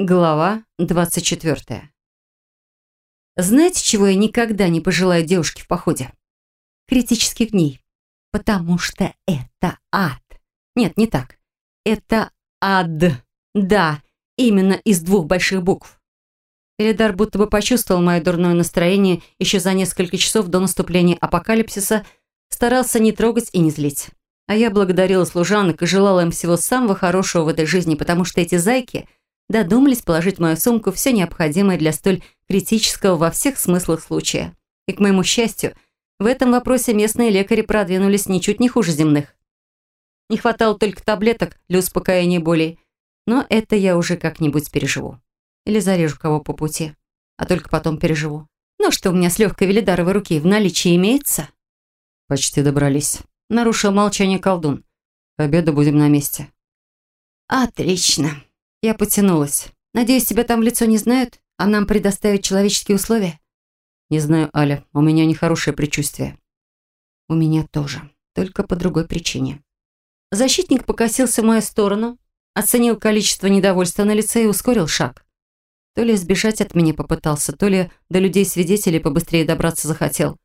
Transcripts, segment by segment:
Глава 24. Знаете, чего я никогда не пожелаю девушке в походе? Критических дней. Потому что это ад. Нет, не так. Это ад. Да, именно из двух больших букв. Элидар будто бы почувствовал мое дурное настроение еще за несколько часов до наступления апокалипсиса, старался не трогать и не злить. А я благодарила служанок и желала им всего самого хорошего в этой жизни, потому что эти зайки – додумались положить в мою сумку все необходимое для столь критического во всех смыслах случая. И, к моему счастью, в этом вопросе местные лекари продвинулись ничуть не хуже земных. Не хватало только таблеток для успокоения болей, но это я уже как-нибудь переживу. Или зарежу кого по пути, а только потом переживу. Ну что у меня с легкой велидаровой руки в наличии имеется? Почти добрались. Нарушил молчание колдун. К обеду будем на месте. Отлично. Я потянулась. Надеюсь, тебя там в лицо не знают, а нам предоставят человеческие условия? Не знаю, Аля. У меня нехорошее предчувствие. У меня тоже. Только по другой причине. Защитник покосился в мою сторону, оценил количество недовольства на лице и ускорил шаг. То ли сбежать от меня попытался, то ли до людей-свидетелей побыстрее добраться захотел.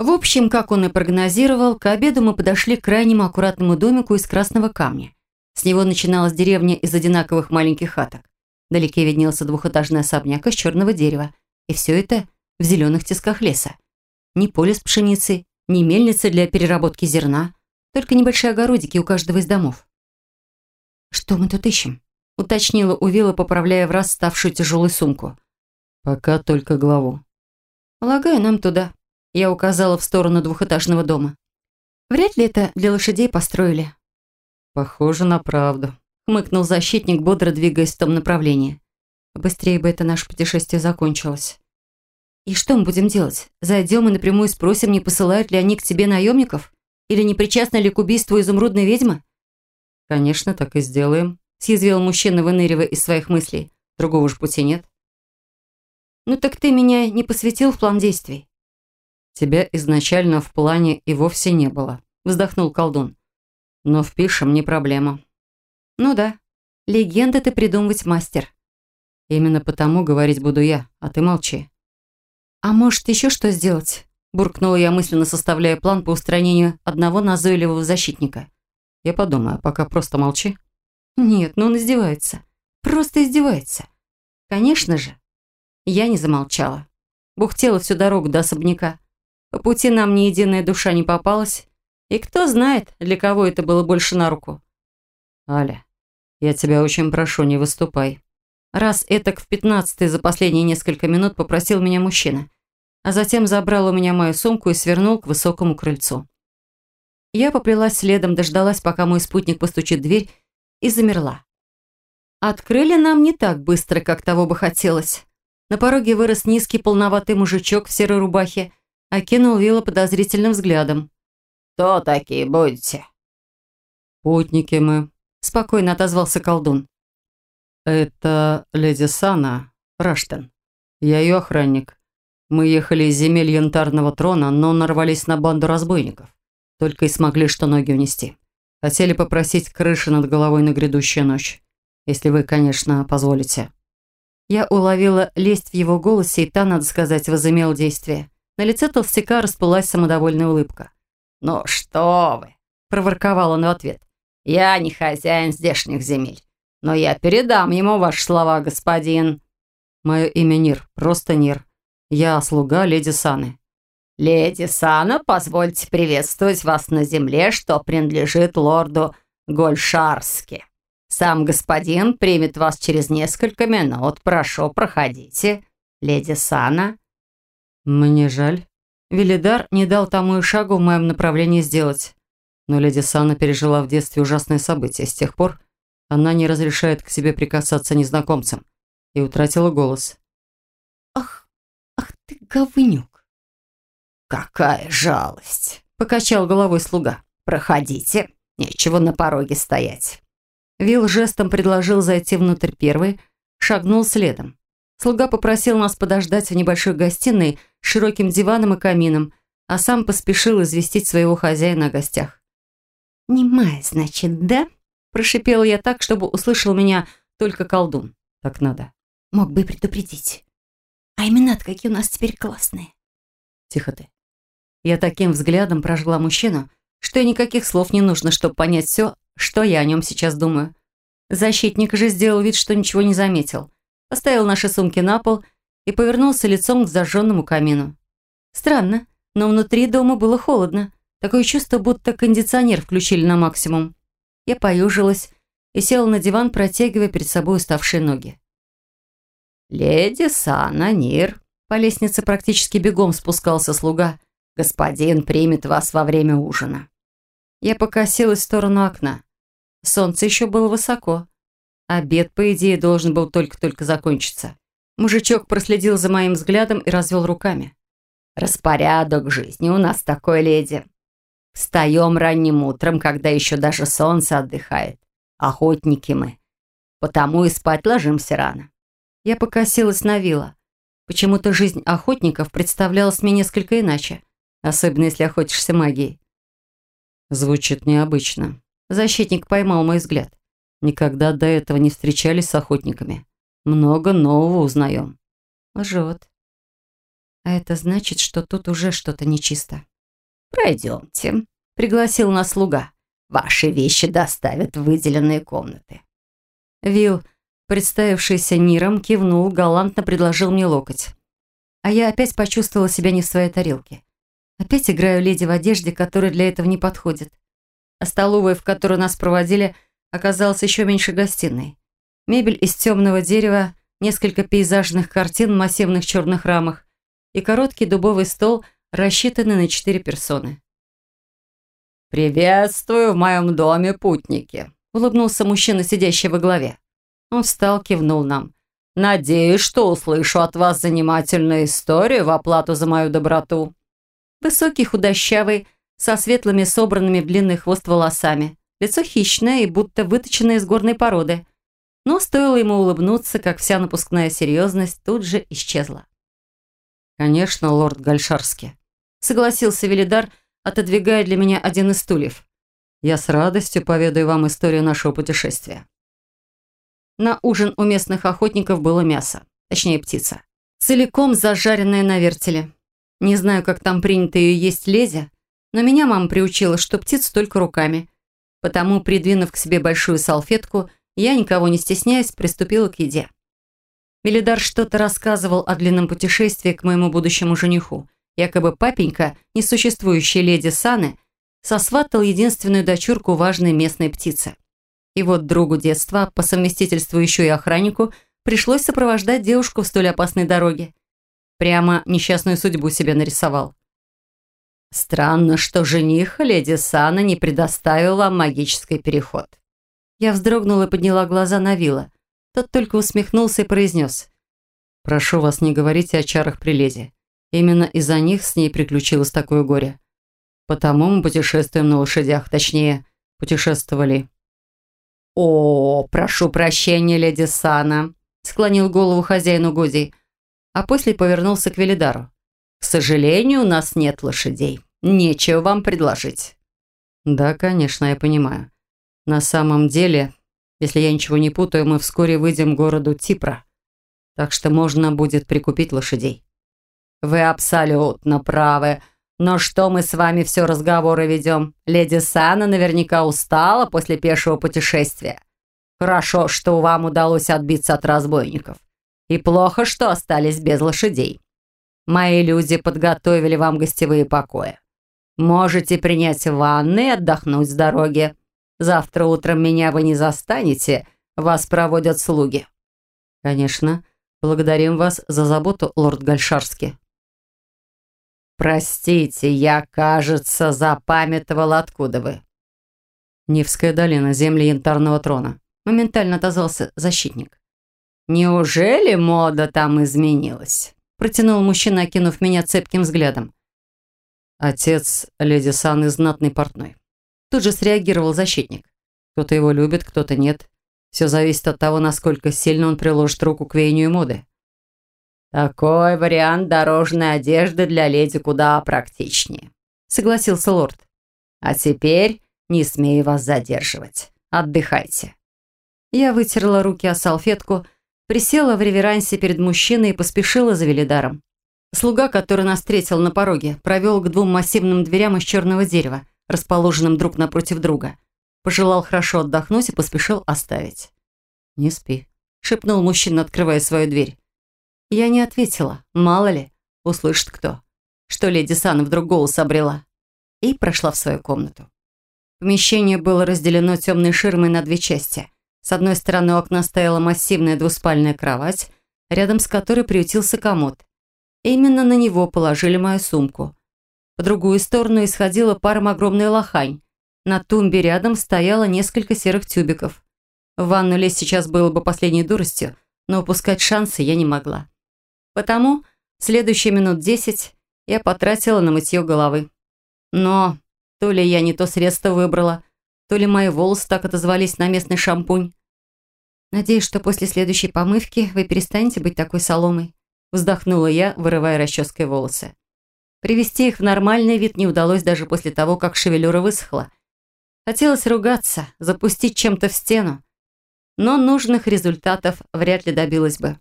В общем, как он и прогнозировал, к обеду мы подошли к крайнему аккуратному домику из красного камня. С него начиналась деревня из одинаковых маленьких хаток. Вдалеке виднелся двухэтажный особняк из черного дерева. И все это в зеленых тисках леса. Ни поле с пшеницей, ни мельницы для переработки зерна, только небольшие огородики у каждого из домов. «Что мы тут ищем?» — уточнила Увила, поправляя в раз ставшую тяжелую сумку. «Пока только главу». «Полагаю, нам туда», — я указала в сторону двухэтажного дома. «Вряд ли это для лошадей построили. «Похоже на правду», — хмыкнул защитник, бодро двигаясь в том направлении. «Быстрее бы это наше путешествие закончилось». «И что мы будем делать? Зайдем и напрямую спросим, не посылают ли они к тебе наемников? Или не причастны ли к убийству изумрудной ведьмы?» «Конечно, так и сделаем», — съязвил мужчина, выныривая из своих мыслей. «Другого же пути нет». «Ну так ты меня не посвятил в план действий?» «Тебя изначально в плане и вовсе не было», — вздохнул колдун. Но впишем, не проблема. Ну да, легенды ты придумывать мастер. Именно потому говорить буду я, а ты молчи. А может еще что сделать? Буркнула я мысленно, составляя план по устранению одного назойливого защитника. Я подумаю, пока просто молчи. Нет, ну он издевается. Просто издевается. Конечно же. Я не замолчала. Бухтела всю дорогу до особняка. По пути нам ни единая душа не попалась, и кто знает, для кого это было больше на руку. Аля, я тебя очень прошу, не выступай. Раз этак в пятнадцатый за последние несколько минут попросил меня мужчина, а затем забрал у меня мою сумку и свернул к высокому крыльцу. Я поплелась следом, дождалась, пока мой спутник постучит в дверь, и замерла. Открыли нам не так быстро, как того бы хотелось. На пороге вырос низкий полноватый мужичок в серой рубахе, окинул Вилла подозрительным взглядом. «Кто такие будете?» «Путники мы», — спокойно отозвался колдун. «Это леди Сана Раштен. Я ее охранник. Мы ехали из земель янтарного трона, но нарвались на банду разбойников. Только и смогли что ноги унести. Хотели попросить крыши над головой на грядущую ночь. Если вы, конечно, позволите». Я уловила лесть в его голосе, и та, надо сказать, возымел действие. На лице толстяка расплылась самодовольная улыбка. «Ну что вы!» – проворковал он в ответ. «Я не хозяин здешних земель, но я передам ему ваши слова, господин». «Мое имя Нир, просто Нир. Я слуга леди Саны». «Леди Сана, позвольте приветствовать вас на земле, что принадлежит лорду Гольшарски. Сам господин примет вас через несколько минут. Прошу, проходите. Леди Сана». «Мне жаль». Велидар не дал тому и шагу в моем направлении сделать. Но леди Сана пережила в детстве ужасные события. С тех пор она не разрешает к себе прикасаться незнакомцам. И утратила голос. «Ах, ах ты говнюк!» «Какая жалость!» — покачал головой слуга. «Проходите, нечего на пороге стоять». Вил жестом предложил зайти внутрь первый, шагнул следом. Слуга попросил нас подождать в небольшой гостиной с широким диваном и камином, а сам поспешил известить своего хозяина о гостях. «Немая, значит, да?» – прошипела я так, чтобы услышал меня только колдун. Так надо. Мог бы предупредить. А имена-то какие у нас теперь классные. Тихо ты. Я таким взглядом прожгла мужчину, что никаких слов не нужно, чтобы понять все, что я о нем сейчас думаю. Защитник же сделал вид, что ничего не заметил. Поставил наши сумки на пол и повернулся лицом к зажженному камину. Странно, но внутри дома было холодно. Такое чувство, будто кондиционер включили на максимум. Я поюжилась и села на диван, протягивая перед собой уставшие ноги. «Леди Сананир», по лестнице практически бегом спускался слуга. «Господин примет вас во время ужина». Я покосилась в сторону окна. Солнце еще было высоко. Обед, по идее, должен был только-только закончиться. Мужичок проследил за моим взглядом и развел руками. «Распорядок жизни у нас такой, леди. Встаем ранним утром, когда еще даже солнце отдыхает. Охотники мы. Потому и спать ложимся рано». Я покосилась на вилла. Почему-то жизнь охотников представлялась мне несколько иначе, особенно если охотишься магией. Звучит необычно. Защитник поймал мой взгляд. Никогда до этого не встречались с охотниками. Много нового узнаем. Лжет. А это значит, что тут уже что-то нечисто. «Пройдемте», — пригласил нас слуга. «Ваши вещи доставят в выделенные комнаты». Вил, представившийся Ниром, кивнул, галантно предложил мне локоть. А я опять почувствовала себя не в своей тарелке. Опять играю леди в одежде, которая для этого не подходит. А столовая, в которую нас проводили, — оказалась еще меньше гостиной. Мебель из темного дерева, несколько пейзажных картин в массивных черных рамах и короткий дубовый стол, рассчитанный на четыре персоны. «Приветствую в моем доме, путники!» — улыбнулся мужчина, сидящий во главе. Он встал, кивнул нам. «Надеюсь, что услышу от вас занимательную историю в оплату за мою доброту». Высокий, худощавый, со светлыми, собранными в длинный хвост волосами. Лицо хищное и будто выточенное из горной породы. Но стоило ему улыбнуться, как вся напускная серьезность тут же исчезла. «Конечно, лорд Гальшарский», — согласился Велидар, отодвигая для меня один из стульев. «Я с радостью поведаю вам историю нашего путешествия». На ужин у местных охотников было мясо, точнее птица, целиком зажаренная на вертеле. Не знаю, как там принято ее есть лезя, но меня мама приучила, что птицу только руками, Потому, придвинув к себе большую салфетку, я, никого не стесняясь, приступила к еде. Велидар что-то рассказывал о длинном путешествии к моему будущему жениху. Якобы папенька, несуществующий леди Саны, сосватал единственную дочурку важной местной птицы. И вот другу детства, по совместительству еще и охраннику, пришлось сопровождать девушку в столь опасной дороге. Прямо несчастную судьбу себе нарисовал. Странно, что жених леди Сана не предоставил вам магический переход. Я вздрогнула и подняла глаза на Вилла. Тот только усмехнулся и произнес. «Прошу вас, не говорите о чарах при леди. Именно из-за них с ней приключилось такое горе. Потому мы путешествуем на лошадях, точнее, путешествовали». «О, прошу прощения, леди Сана», — склонил голову хозяину Гузей, а после повернулся к Велидару. К сожалению, у нас нет лошадей. Нечего вам предложить». «Да, конечно, я понимаю. На самом деле, если я ничего не путаю, мы вскоре выйдем к городу Типра. Так что можно будет прикупить лошадей». «Вы абсолютно правы. Но что мы с вами все разговоры ведем? Леди Сана наверняка устала после пешего путешествия. Хорошо, что вам удалось отбиться от разбойников. И плохо, что остались без лошадей. Мои люди подготовили вам гостевые покои. Можете принять ванны и отдохнуть с дороги. Завтра утром меня вы не застанете, вас проводят слуги». «Конечно. Благодарим вас за заботу, лорд Гальшарский». «Простите, я, кажется, запамятовал, откуда вы». «Нивская долина, земли янтарного трона», — моментально отозвался защитник. «Неужели мода там изменилась?» протянул мужчина, окинув меня цепким взглядом. Отец леди Саны знатный портной. Тут же среагировал защитник. Кто-то его любит, кто-то нет. Все зависит от того, насколько сильно он приложит руку к веянию моды. «Такой вариант дорожной одежды для леди куда практичнее», — согласился лорд. «А теперь не смею вас задерживать. Отдыхайте». Я вытерла руки о салфетку, присела в реверансе перед мужчиной и поспешила за Велидаром. Слуга, который нас встретил на пороге, провел к двум массивным дверям из черного дерева, расположенным друг напротив друга. Пожелал хорошо отдохнуть и поспешил оставить. «Не спи», — шепнул мужчина, открывая свою дверь. Я не ответила, мало ли, услышит кто, что леди Сан вдруг голос обрела. И прошла в свою комнату. Помещение было разделено темной ширмой на две части. С одной стороны у окна стояла массивная двуспальная кровать, рядом с которой приютился комод. Именно на него положили мою сумку. По другую сторону исходила паром огромной лохань. На тумбе рядом стояло несколько серых тюбиков. В ванну лезть сейчас было бы последней дуростью, но упускать шансы я не могла. Потому следующие минут десять я потратила на мытье головы. Но то ли я не то средство выбрала, то ли мои волосы так отозвались на местный шампунь. Надеюсь, что после следующей помывки вы перестанете быть такой соломой. Вздохнула я, вырывая расческой волосы. Привести их в нормальный вид не удалось даже после того, как шевелюра высохла. Хотелось ругаться, запустить чем-то в стену. Но нужных результатов вряд ли добилась бы.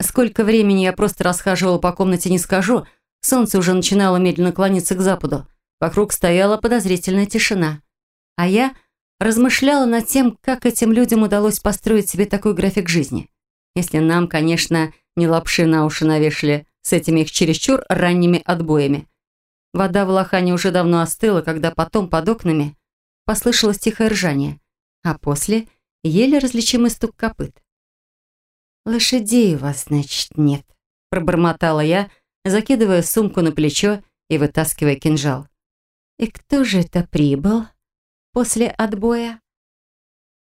Сколько времени я просто расхаживала по комнате, не скажу. Солнце уже начинало медленно клониться к западу. Вокруг стояла подозрительная тишина. А я размышляла над тем, как этим людям удалось построить себе такой график жизни. Если нам, конечно, не лапши на уши навешали с этими их чересчур ранними отбоями. Вода в лохане уже давно остыла, когда потом под окнами послышалось тихое ржание, а после еле различимый стук копыт. «Лошадей у вас, значит, нет», – пробормотала я, закидывая сумку на плечо и вытаскивая кинжал. «И кто же это прибыл после отбоя?»